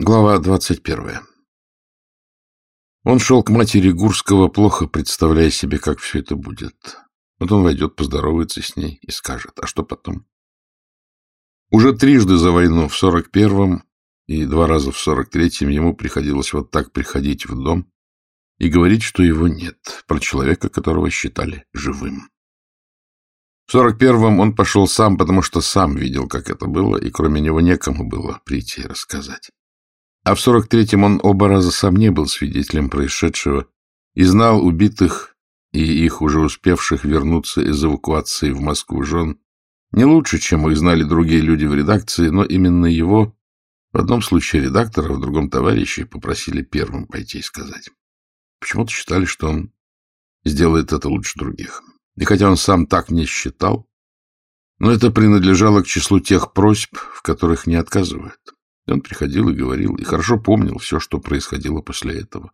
Глава двадцать первая. Он шел к матери Гурского, плохо представляя себе, как все это будет. Вот он войдет, поздоровается с ней и скажет, а что потом? Уже трижды за войну, в сорок первом и два раза в сорок третьем, ему приходилось вот так приходить в дом и говорить, что его нет, про человека, которого считали живым. В сорок первом он пошел сам, потому что сам видел, как это было, и кроме него некому было прийти и рассказать. А в сорок третьем он оба раза сам не был свидетелем происшедшего и знал убитых и их уже успевших вернуться из эвакуации в Москву жен не лучше, чем их знали другие люди в редакции, но именно его, в одном случае редактора, в другом товарища, попросили первым пойти и сказать. Почему-то считали, что он сделает это лучше других. И хотя он сам так не считал, но это принадлежало к числу тех просьб, в которых не отказывают. И он приходил и говорил, и хорошо помнил все, что происходило после этого.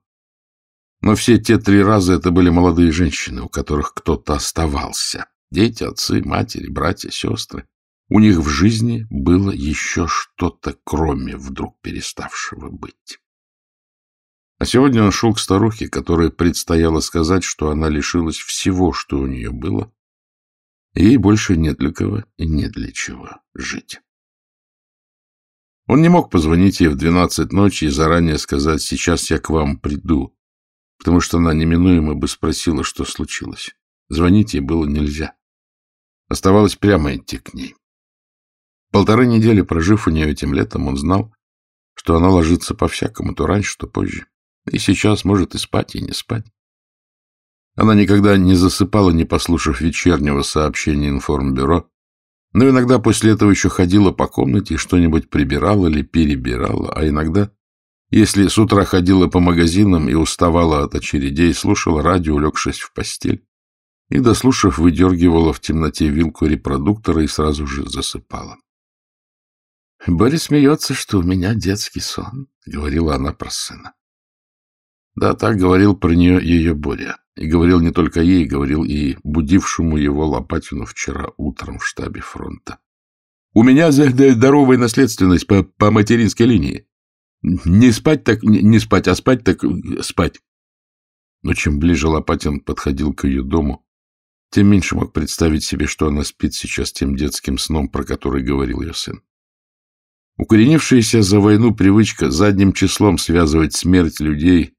Но все те три раза это были молодые женщины, у которых кто-то оставался. Дети, отцы, матери, братья, сестры. У них в жизни было еще что-то, кроме вдруг переставшего быть. А сегодня он шел к старухе, которой предстояло сказать, что она лишилась всего, что у нее было, и ей больше нет для кого и нет для чего жить. Он не мог позвонить ей в двенадцать ночи и заранее сказать «сейчас я к вам приду», потому что она неминуемо бы спросила, что случилось. Звонить ей было нельзя. Оставалось прямо идти к ней. Полторы недели прожив у нее этим летом, он знал, что она ложится по-всякому, то раньше, то позже. И сейчас может и спать, и не спать. Она никогда не засыпала, не послушав вечернего сообщения информбюро, но иногда после этого еще ходила по комнате и что-нибудь прибирала или перебирала, а иногда, если с утра ходила по магазинам и уставала от очередей, слушала радио, улегшись в постель, и, дослушав, выдергивала в темноте вилку репродуктора и сразу же засыпала. — Борис смеется, что у меня детский сон, — говорила она про сына. Да, так говорил про нее ее Боря. И говорил не только ей, говорил и будившему его Лопатину вчера утром в штабе фронта. У меня здоровая наследственность по, по материнской линии. Не спать так не спать, а спать так спать. Но чем ближе Лопатин подходил к ее дому, тем меньше мог представить себе, что она спит сейчас тем детским сном, про который говорил ее сын. Укоренившаяся за войну привычка задним числом связывать смерть людей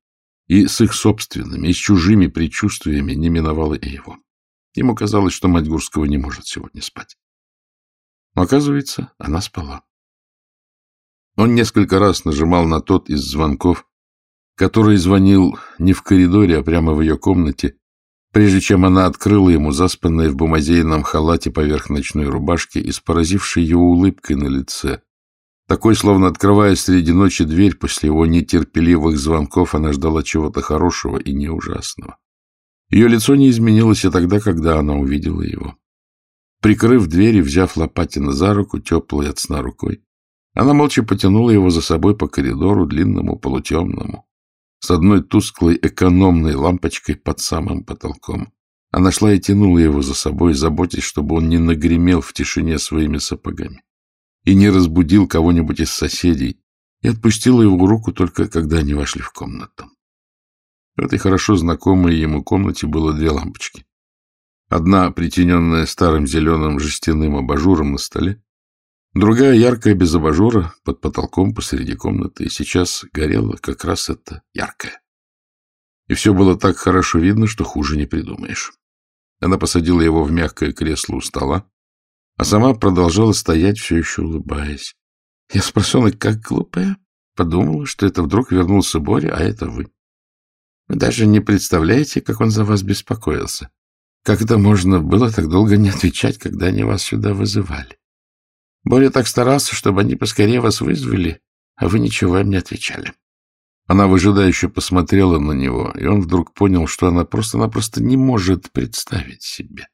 и с их собственными, и с чужими предчувствиями не миновало и его. Ему казалось, что мать Гурского не может сегодня спать. Но, оказывается, она спала. Он несколько раз нажимал на тот из звонков, который звонил не в коридоре, а прямо в ее комнате, прежде чем она открыла ему заспанное в бумазейном халате поверх ночной рубашки и с поразившей ее улыбкой на лице, такой, словно открывая среди ночи дверь после его нетерпеливых звонков, она ждала чего-то хорошего и не ужасного. Ее лицо не изменилось и тогда, когда она увидела его. Прикрыв дверь и взяв Лопатина за руку, теплой от сна рукой, она молча потянула его за собой по коридору, длинному, полутемному, с одной тусклой экономной лампочкой под самым потолком. Она шла и тянула его за собой, заботясь, чтобы он не нагремел в тишине своими сапогами и не разбудил кого-нибудь из соседей, и отпустила его руку только когда они вошли в комнату. В этой хорошо знакомой ему комнате было две лампочки. Одна, притененная старым зеленым жестяным абажуром на столе, другая, яркая, без абажура, под потолком посреди комнаты, и сейчас горела как раз эта яркая. И все было так хорошо видно, что хуже не придумаешь. Она посадила его в мягкое кресло у стола, а сама продолжала стоять, все еще улыбаясь. Я спросила, как глупая. Подумала, что это вдруг вернулся Боря, а это вы. Вы даже не представляете, как он за вас беспокоился. Как это можно было так долго не отвечать, когда они вас сюда вызывали? Боря так старался, чтобы они поскорее вас вызвали, а вы ничего им не отвечали. Она выжидающе посмотрела на него, и он вдруг понял, что она просто-напросто не может представить себе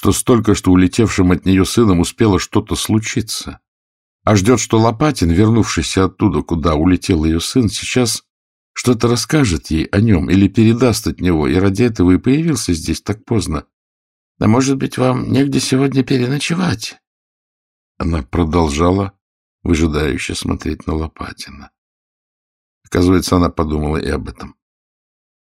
что столько, что улетевшим от нее сыном успело что-то случиться, а ждет, что Лопатин, вернувшийся оттуда, куда улетел ее сын, сейчас что-то расскажет ей о нем или передаст от него, и ради этого и появился здесь так поздно. А может быть, вам негде сегодня переночевать? Она продолжала выжидающе смотреть на Лопатина. Оказывается, она подумала и об этом.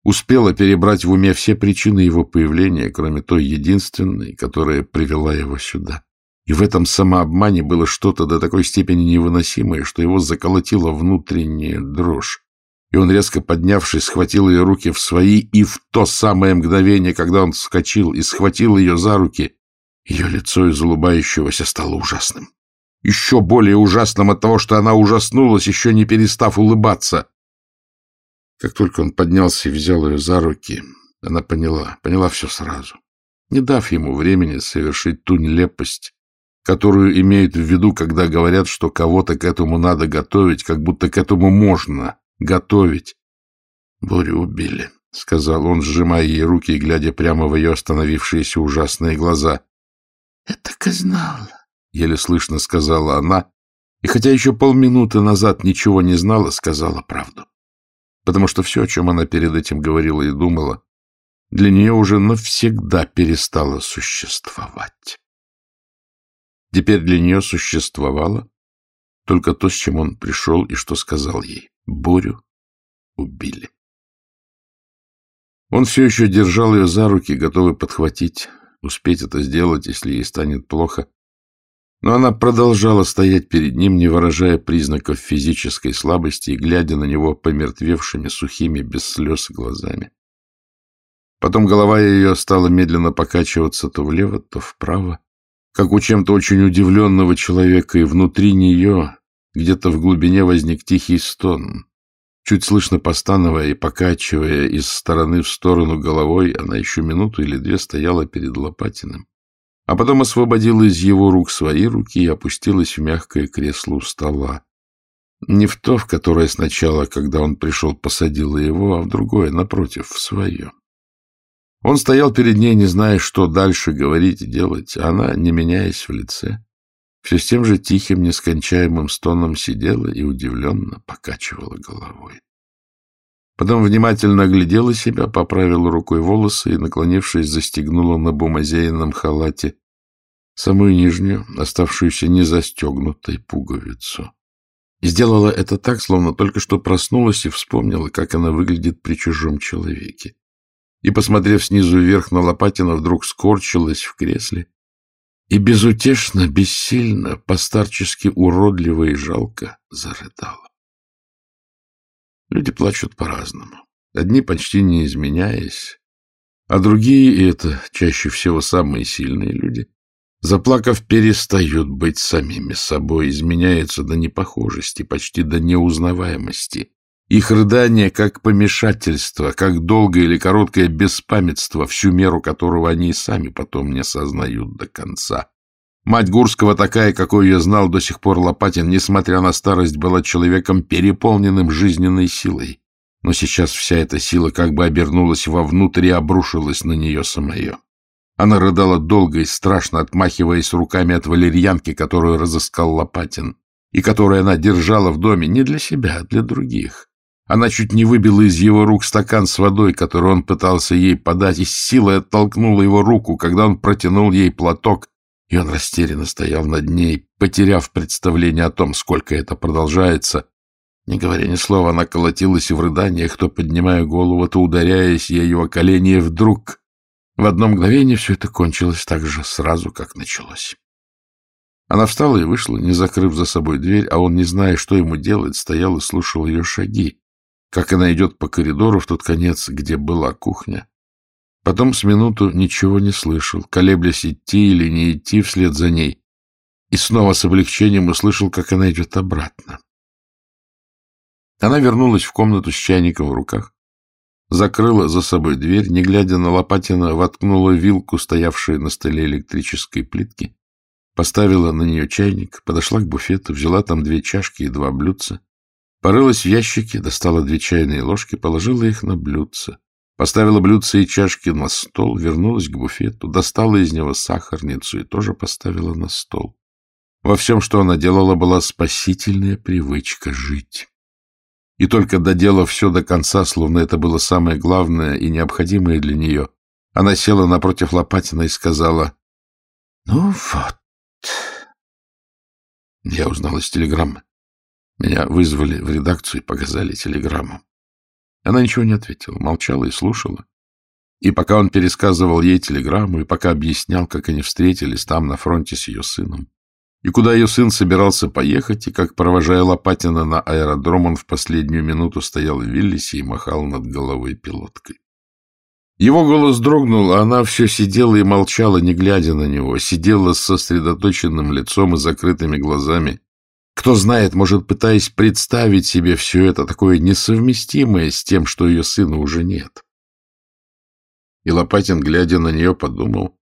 Успела перебрать в уме все причины его появления, кроме той единственной, которая привела его сюда. И в этом самообмане было что-то до такой степени невыносимое, что его заколотила внутренняя дрожь. И он, резко поднявшись, схватил ее руки в свои, и в то самое мгновение, когда он вскочил и схватил ее за руки, ее лицо из улыбающегося стало ужасным. Еще более ужасным от того, что она ужаснулась, еще не перестав улыбаться. Как только он поднялся и взял ее за руки, она поняла, поняла все сразу, не дав ему времени совершить ту нелепость, которую имеют в виду, когда говорят, что кого-то к этому надо готовить, как будто к этому можно готовить. Борю убили, — сказал он, сжимая ей руки и глядя прямо в ее остановившиеся ужасные глаза. — Я так и знала, — еле слышно сказала она, и хотя еще полминуты назад ничего не знала, сказала правду. Потому что все, о чем она перед этим говорила и думала, для нее уже навсегда перестало существовать. Теперь для нее существовало только то, с чем он пришел и что сказал ей. Борю убили. Он все еще держал ее за руки, готовый подхватить, успеть это сделать, если ей станет плохо. Но она продолжала стоять перед ним, не выражая признаков физической слабости и глядя на него помертвевшими, сухими, без слез глазами. Потом голова ее стала медленно покачиваться то влево, то вправо, как у чем-то очень удивленного человека, и внутри нее, где-то в глубине, возник тихий стон. Чуть слышно постановая и покачивая из стороны в сторону головой, она еще минуту или две стояла перед Лопатиным, а потом освободила из его рук свои руки и опустилась в мягкое кресло у стола. Не в то, в которое сначала, когда он пришел, посадила его, а в другое, напротив, в свое. Он стоял перед ней, не зная, что дальше говорить и делать, а она, не меняясь в лице, все с тем же тихим, нескончаемым стоном сидела и удивленно покачивала головой. Потом внимательно оглядела себя, поправила рукой волосы и, наклонившись, застегнула на бумазейном халате самую нижнюю, оставшуюся незастегнутой пуговицу. И сделала это так, словно только что проснулась и вспомнила, как она выглядит при чужом человеке и, посмотрев снизу вверх на Лопатина, вдруг скорчилась в кресле и безутешно, бессильно, постарчески уродливо и жалко зарыдала. Люди плачут по-разному. Одни почти не изменяясь, а другие, и это чаще всего самые сильные люди, заплакав, перестают быть самими собой, изменяются до непохожести, почти до неузнаваемости, их рыдание как помешательство, как долгое или короткое беспамятство, всю меру которого они и сами потом не осознают до конца. Мать Гурского, такая, какой ее знал до сих пор Лопатин, несмотря на старость, была человеком, переполненным жизненной силой. Но сейчас вся эта сила как бы обернулась вовнутрь и обрушилась на нее самое. Она рыдала долго и страшно, отмахиваясь руками от валерьянки, которую разыскал Лопатин, и которую она держала в доме не для себя, а для других. Она чуть не выбила из его рук стакан с водой, который он пытался ей подать, и с силой оттолкнула его руку, когда он протянул ей платок, и он растерянно стоял над ней, потеряв представление о том, сколько это продолжается. Не говоря ни слова, она колотилась в рыданиях, то поднимая голову, то ударяясь ею о колени, и вдруг в одно мгновение все это кончилось так же сразу, как началось. Она встала и вышла, не закрыв за собой дверь, а он, не зная, что ему делать, стоял и слушал ее шаги как она идет по коридору в тот конец, где была кухня. Потом с минуту ничего не слышал, колеблясь идти или не идти вслед за ней, и снова с облегчением услышал, как она идет обратно. Она вернулась в комнату с чайником в руках, закрыла за собой дверь, не глядя на Лопатина, воткнула вилку, стоявшую на столе электрической плитки, поставила на нее чайник, подошла к буфету, взяла там две чашки и два блюдца, Порылась в ящике, достала две чайные ложки, положила их на блюдце. Поставила блюдце и чашки на стол, вернулась к буфету, достала из него сахарницу и тоже поставила на стол. Во всем, что она делала, была спасительная привычка жить. И только доделав все до конца, словно это было самое главное и необходимое для нее, она села напротив Лопатина и сказала, — Ну вот. Я узнала из телеграммы. Меня вызвали в редакцию и показали телеграмму. Она ничего не ответила, молчала и слушала. И пока он пересказывал ей телеграмму, и пока объяснял, как они встретились там на фронте с ее сыном, и куда ее сын собирался поехать, и как, провожая Лопатина на аэродром, он в последнюю минуту стоял в Виллисе и махал над головой пилоткой. Его голос дрогнул, а она все сидела и молчала, не глядя на него, сидела с сосредоточенным лицом и закрытыми глазами. Кто знает, может, пытаясь представить себе все это такое несовместимое с тем, что ее сына уже нет. И Лопатин, глядя на нее, подумал,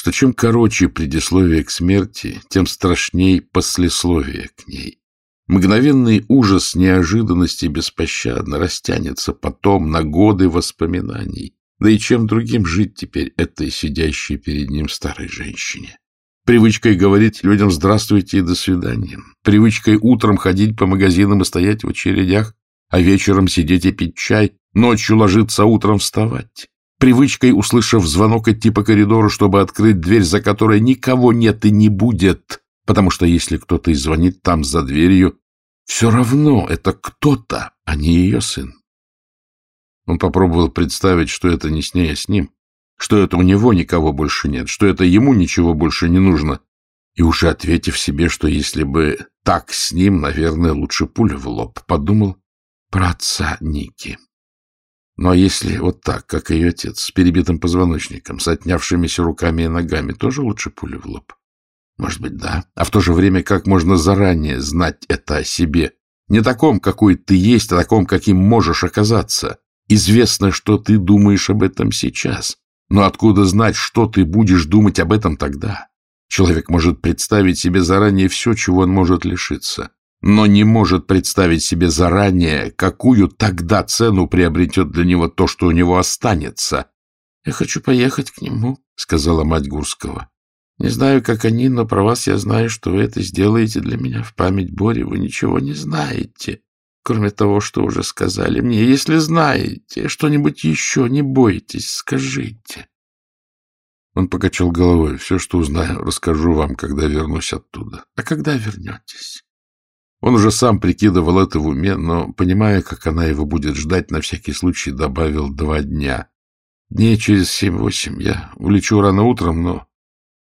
что чем короче предисловие к смерти, тем страшней послесловие к ней. Мгновенный ужас неожиданности беспощадно растянется потом на годы воспоминаний. Да и чем другим жить теперь этой сидящей перед ним старой женщине? Привычкой говорить людям «здравствуйте» и «до свидания». Привычкой утром ходить по магазинам и стоять в очередях, а вечером сидеть и пить чай, ночью ложиться, а утром вставать. Привычкой, услышав звонок, идти по коридору, чтобы открыть дверь, за которой никого нет и не будет, потому что если кто-то и звонит там за дверью, все равно это кто-то, а не ее сын. Он попробовал представить, что это не с ней, а с ним, что это у него никого больше нет, что это ему ничего больше не нужно, и уже ответив себе, что если бы так с ним, наверное, лучше пуля в лоб, подумал про отца Ники. А если вот так, как ее отец, с перебитым позвоночником, с отнявшимися руками и ногами, тоже лучше пуля в лоб? Может быть, да. А в то же время, как можно заранее знать это о себе? Не таком, какой ты есть, а таком, каким можешь оказаться. Известно, что ты думаешь об этом сейчас. Но откуда знать, что ты будешь думать об этом тогда? Человек может представить себе заранее все, чего он может лишиться, но не может представить себе заранее, какую тогда цену приобретет для него то, что у него останется. — Я хочу поехать к нему, — сказала мать Гурского. — Не знаю, как они, но про вас я знаю, что вы это сделаете для меня в память Бори. Вы ничего не знаете кроме того, что уже сказали мне. Если знаете что-нибудь еще, не бойтесь, скажите. Он покачал головой. Все, что узнаю, расскажу вам, когда вернусь оттуда. А когда вернетесь? Он уже сам прикидывал это в уме, но, понимая, как она его будет ждать, на всякий случай добавил два дня. Дней через семь-восемь я улечу рано утром, но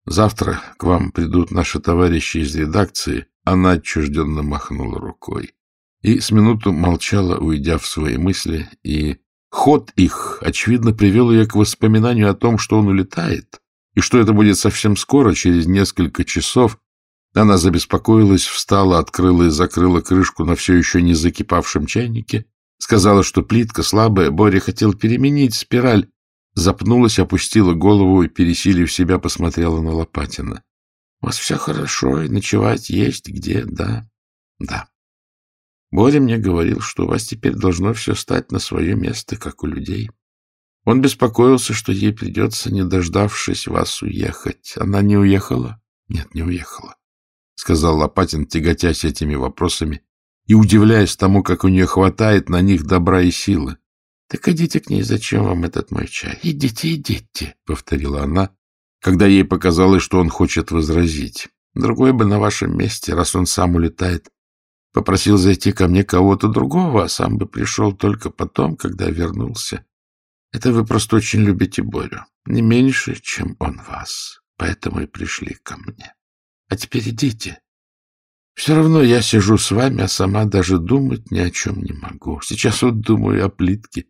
завтра к вам придут наши товарищи из редакции. Она отчужденно махнула рукой и с минуту молчала, уйдя в свои мысли, и ход их, очевидно, привел ее к воспоминанию о том, что он улетает, и что это будет совсем скоро, через несколько часов. Она забеспокоилась, встала, открыла и закрыла крышку на все еще не закипавшем чайнике, сказала, что плитка слабая, Боря хотел переменить спираль, запнулась, опустила голову и, пересилив себя, посмотрела на Лопатина. — У вас все хорошо, и ночевать есть где, да? — Да. Боря мне говорил, что у вас теперь должно все стать на свое место, как у людей. Он беспокоился, что ей придется, не дождавшись вас, уехать. Она не уехала? Нет, не уехала, — сказал Лопатин, тяготясь этими вопросами и удивляясь тому, как у нее хватает на них добра и силы. — Так идите к ней, зачем вам этот мой чай? Идите, идите, — повторила она, когда ей показалось, что он хочет возразить. Другой бы на вашем месте, раз он сам улетает, Попросил зайти ко мне кого-то другого, а сам бы пришел только потом, когда вернулся. Это вы просто очень любите Борю. Не меньше, чем он вас. Поэтому и пришли ко мне. А теперь идите. Все равно я сижу с вами, а сама даже думать ни о чем не могу. Сейчас вот думаю о плитке,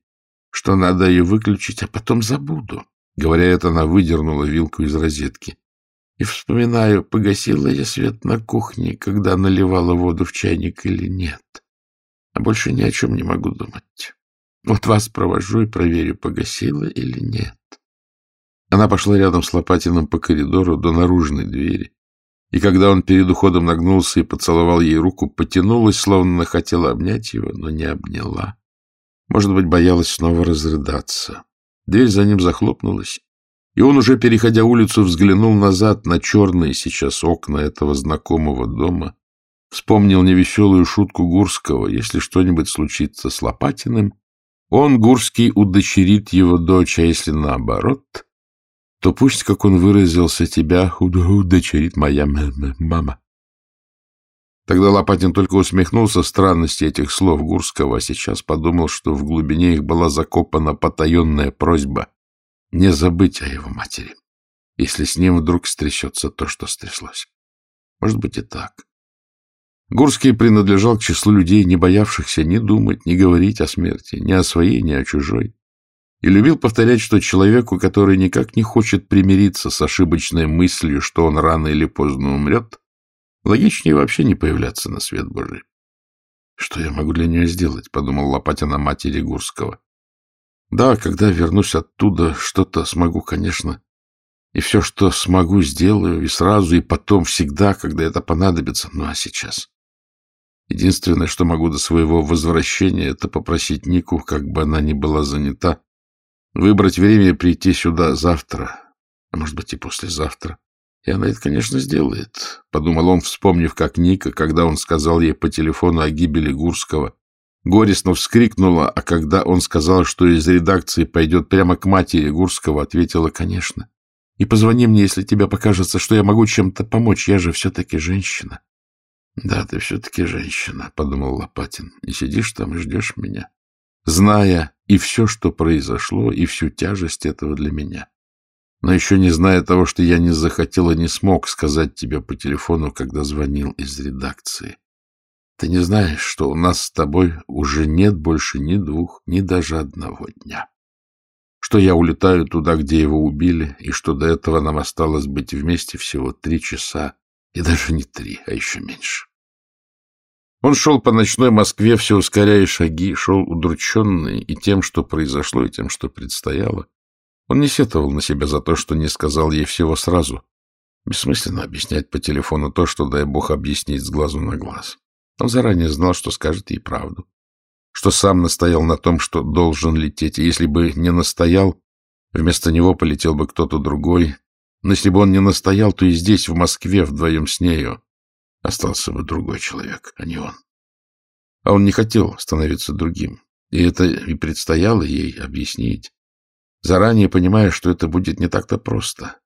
что надо ее выключить, а потом забуду. Говоря это, она выдернула вилку из розетки. И вспоминаю, погасила я свет на кухне, когда наливала воду в чайник или нет. А больше ни о чем не могу думать. Вот вас провожу и проверю, погасила или нет. Она пошла рядом с Лопатиным по коридору до наружной двери. И когда он перед уходом нагнулся и поцеловал ей руку, потянулась, словно хотела обнять его, но не обняла. Может быть, боялась снова разрыдаться. Дверь за ним захлопнулась, и он, уже переходя улицу, взглянул назад на черные сейчас окна этого знакомого дома, вспомнил невеселую шутку Гурского, если что-нибудь случится с Лопатиным, он, Гурский, удочерит его дочь, а если наоборот, то пусть, как он выразился, тебя удочерит моя мама. Тогда Лопатин только усмехнулся странности этих слов Гурского, а сейчас подумал, что в глубине их была закопана потаенная просьба не забыть о его матери, если с ним вдруг стрясется то, что стряслось. Может быть и так. Гурский принадлежал к числу людей, не боявшихся ни думать, ни говорить о смерти, ни о своей, ни о чужой. И любил повторять, что человеку, который никак не хочет примириться с ошибочной мыслью, что он рано или поздно умрет, Логичнее вообще не появляться на свет Божий. Что я могу для нее сделать? — подумал Лопатин о матери Гурского. Да, когда вернусь оттуда, что-то смогу, конечно. И все, что смогу, сделаю, и сразу, и потом, всегда, когда это понадобится. Ну, а сейчас? Единственное, что могу до своего возвращения, это попросить Нику, как бы она ни была занята, выбрать время прийти сюда завтра, а может быть и послезавтра. И она это, конечно, сделает, — подумал он, вспомнив, как Ника, когда он сказал ей по телефону о гибели Гурского, горестно вскрикнула, а когда он сказал, что из редакции пойдет прямо к матери Гурского, ответила, конечно. И позвони мне, если тебе покажется, что я могу чем-то помочь, я же все-таки женщина. — Да, ты все-таки женщина, — подумал Лопатин, — и сидишь там и ждешь меня, зная и все, что произошло, и всю тяжесть этого для меня но еще не зная того, что я не захотел и не смог сказать тебе по телефону, когда звонил из редакции. Ты не знаешь, что у нас с тобой уже нет больше ни двух, ни даже одного дня. Что я улетаю туда, где его убили, и что до этого нам осталось быть вместе всего три часа, и даже не три, а еще меньше. Он шел по ночной Москве, все ускоряя шаги, шел удрученный и тем, что произошло, и тем, что предстояло. Он не сетовал на себя за то, что не сказал ей всего сразу. Бессмысленно объяснять по телефону то, что, дай бог, объяснить с глазу на глаз. Он заранее знал, что скажет ей правду. Что сам настоял на том, что должен лететь. И если бы не настоял, вместо него полетел бы кто-то другой. Но если бы он не настоял, то и здесь, в Москве, вдвоем с нею, остался бы другой человек, а не он. А он не хотел становиться другим. И это и предстояло ей объяснить заранее понимая, что это будет не так-то просто.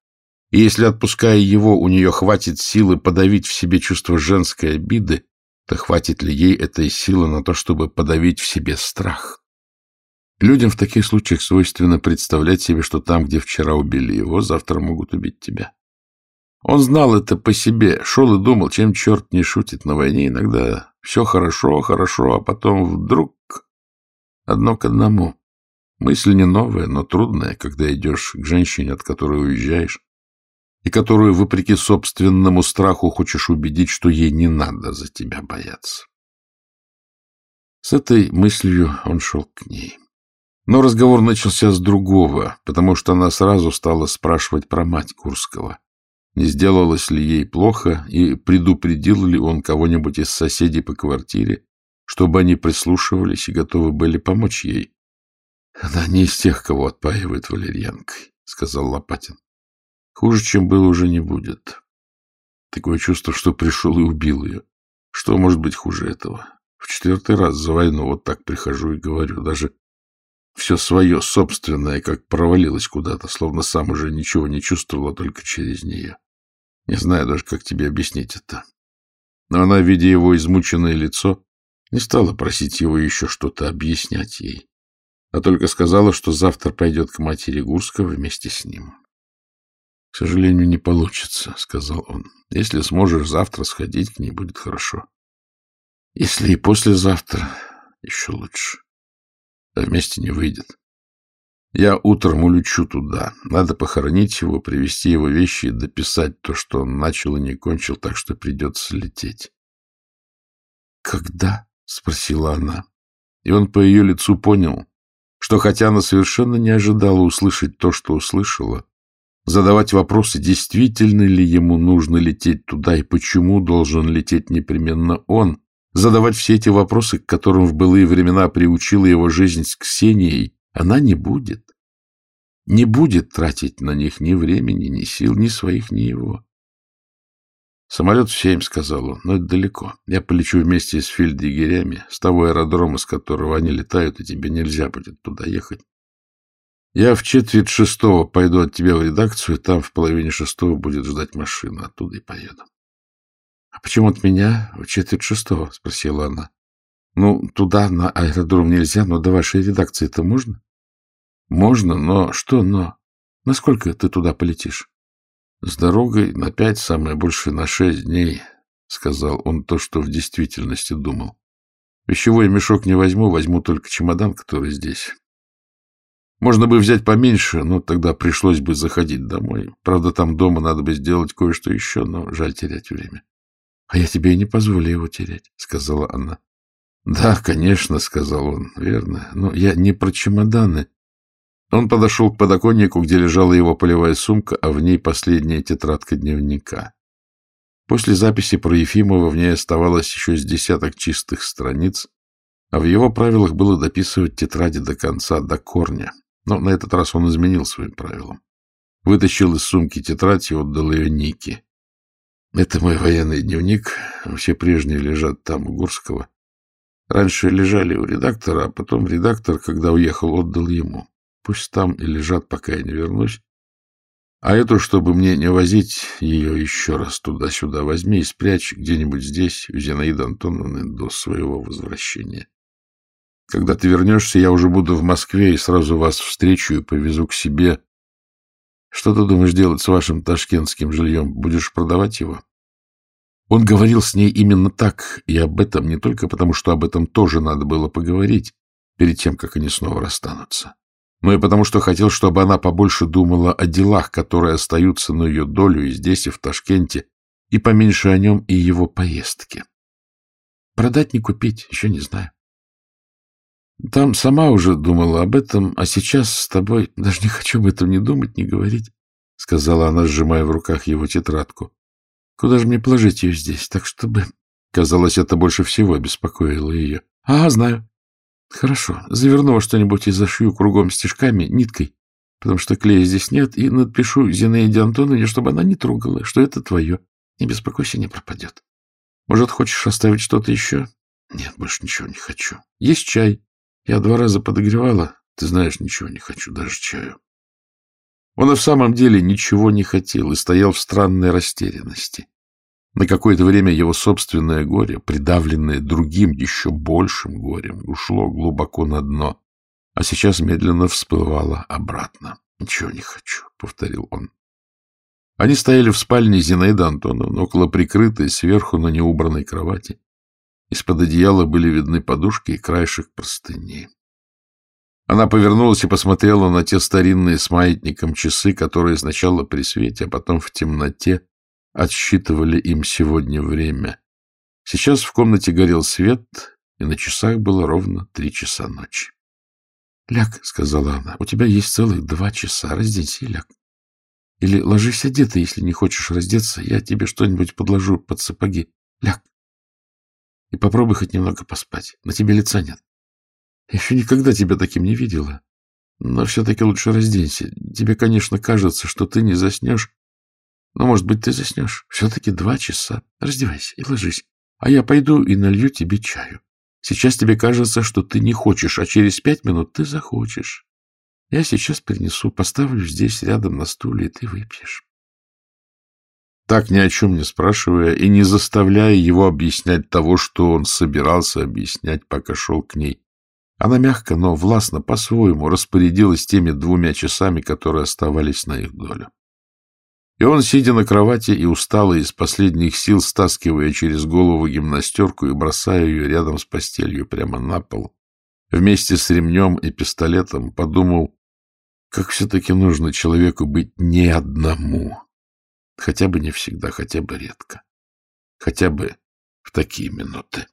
И если, отпуская его, у нее хватит силы подавить в себе чувство женской обиды, то хватит ли ей этой силы на то, чтобы подавить в себе страх? Людям в таких случаях свойственно представлять себе, что там, где вчера убили его, завтра могут убить тебя. Он знал это по себе, шел и думал, чем черт не шутит на войне. Иногда все хорошо, хорошо, а потом вдруг одно к одному. Мысль не новая, но трудная, когда идешь к женщине, от которой уезжаешь, и которую, вопреки собственному страху, хочешь убедить, что ей не надо за тебя бояться. С этой мыслью он шел к ней. Но разговор начался с другого, потому что она сразу стала спрашивать про мать Курского. Не сделалось ли ей плохо, и предупредил ли он кого-нибудь из соседей по квартире, чтобы они прислушивались и готовы были помочь ей. — Она не из тех, кого отпаивают валерьянкой, — сказал Лопатин. — Хуже, чем было, уже не будет. Такое чувство, что пришел и убил ее. Что может быть хуже этого? В четвертый раз за войну вот так прихожу и говорю. Даже все свое, собственное, как провалилось куда-то, словно сам уже ничего не чувствовал, а только через нее. Не знаю даже, как тебе объяснить это. Но она, видя его измученное лицо, не стала просить его еще что-то объяснять ей а только сказала, что завтра пойдет к матери Гурского вместе с ним. — К сожалению, не получится, — сказал он. — Если сможешь завтра сходить к ней, будет хорошо. Если и послезавтра, еще лучше. А вместе не выйдет. Я утром улечу туда. Надо похоронить его, привезти его вещи и дописать то, что он начал и не кончил, так что придется лететь. — Когда? — спросила она. И он по ее лицу понял, что хотя она совершенно не ожидала услышать то, что услышала, задавать вопросы, действительно ли ему нужно лететь туда и почему должен лететь непременно он, задавать все эти вопросы, к которым в былые времена приучила его жизнь с Ксенией, она не будет. Не будет тратить на них ни времени, ни сил, ни своих, ни его. Самолет в семь, — сказал он, — но это далеко. Я полечу вместе с фельдъегерями, с того аэродрома, с которого они летают, и тебе нельзя будет туда ехать. Я в четверть шестого пойду от тебя в редакцию, там в половине шестого будет ждать машина. Оттуда и поеду. — А почему от меня в четверть шестого? — спросила она. — Ну, туда, на аэродром нельзя, но до вашей редакции-то можно? — Можно, но что но? Насколько ты туда полетишь? — С дорогой на пять, самое больше на шесть дней, — сказал он то, что в действительности думал. — Вещевой мешок не возьму, возьму только чемодан, который здесь. Можно бы взять поменьше, но тогда пришлось бы заходить домой. Правда, там дома надо бы сделать кое-что еще, но жаль терять время. — А я тебе и не позволю его терять, — сказала она. — Да, конечно, — сказал он, — верно. Но я не про чемоданы. Он подошел к подоконнику, где лежала его полевая сумка, а в ней последняя тетрадка дневника. После записи про Ефимова в ней оставалось еще с десяток чистых страниц, а в его правилах было дописывать тетради до конца, до корня. Но на этот раз он изменил своим правилам. Вытащил из сумки тетрадь и отдал ее Нике. Это мой военный дневник. Все прежние лежат там, у Гурского. Раньше лежали у редактора, а потом редактор, когда уехал, отдал ему. Пусть там и лежат, пока я не вернусь. А эту, чтобы мне не возить ее еще раз туда-сюда, возьми и спрячь где-нибудь здесь, у Зинаиды Антоновны, до своего возвращения. Когда ты вернешься, я уже буду в Москве и сразу вас встречу и повезу к себе что ты думаешь делать с вашим ташкентским жильем? Будешь продавать его? Он говорил с ней именно так, и об этом не только потому, что об этом тоже надо было поговорить перед тем, как они снова расстанутся, но и потому, что хотел, чтобы она побольше думала о делах, которые остаются на ее долю и здесь, и в Ташкенте, и поменьше о нем и его поездке. Продать не купить, еще не знаю. Там сама уже думала об этом, а сейчас с тобой даже не хочу об этом ни думать, ни говорить, — сказала она, сжимая в руках его тетрадку. — Куда же мне положить ее здесь, так чтобы... Казалось, это больше всего беспокоило ее. — А, знаю. — Хорошо, заверну что-нибудь и зашью кругом стежками, ниткой, потому что клея здесь нет, и напишу Зинаиде Антоновне, чтобы она не трогала, что это твое. Не беспокойся, не пропадет. Может, хочешь оставить что-то еще? Нет, больше ничего не хочу. Есть чай. Я два раза подогревала. Ты знаешь, ничего не хочу, даже чаю. Он и в самом деле ничего не хотел и стоял в странной растерянности. На какое-то время его собственное горе, придавленное другим еще большим горем, ушло глубоко на дно, а сейчас медленно всплывало обратно. «Ничего не хочу», — повторил он. Они стояли в спальне Зинаиды Антоновны, около прикрытой сверху на неубранной кровати. Из-под одеяла были видны подушки и краешек простыни. Она повернулась и посмотрела на те старинные с маятником часы, которые сначала при свете, а потом в темноте отсчитывали им сегодня время. Сейчас в комнате горел свет, и на часах было ровно три часа ночи. — Ляг, — сказала она, — у тебя есть целых два часа. Разденься и ляг. Или ложись одета, если не хочешь раздеться, я тебе что-нибудь подложу под сапоги. Ляг. И попробуй хоть немного поспать. На тебе лица нет. Я еще никогда тебя таким не видела. Но все-таки лучше разденься. Тебе, конечно, кажется, что ты не заснешь. Но, может быть, ты заснешь. Все-таки два часа. Раздевайся и ложись. А я пойду и налью тебе чаю. Сейчас тебе кажется, что ты не хочешь, а через пять минут ты захочешь. Я сейчас принесу, поставлю здесь рядом на стуле, и ты выпьешь так ни о чем не спрашивая и не заставляя его объяснять того, что он собирался объяснять, пока шел к ней. Она мягко, но властно, по-своему, распорядилась теми двумя часами, которые оставались на их долю. И он, сидя на кровати и усталый из последних сил, стаскивая через голову гимнастерку и бросая ее рядом с постелью прямо на пол, вместе с ремнем и пистолетом, подумал, как все-таки нужно человеку быть не одному, Хотя бы не всегда, хотя бы редко. Хотя бы в такие минуты.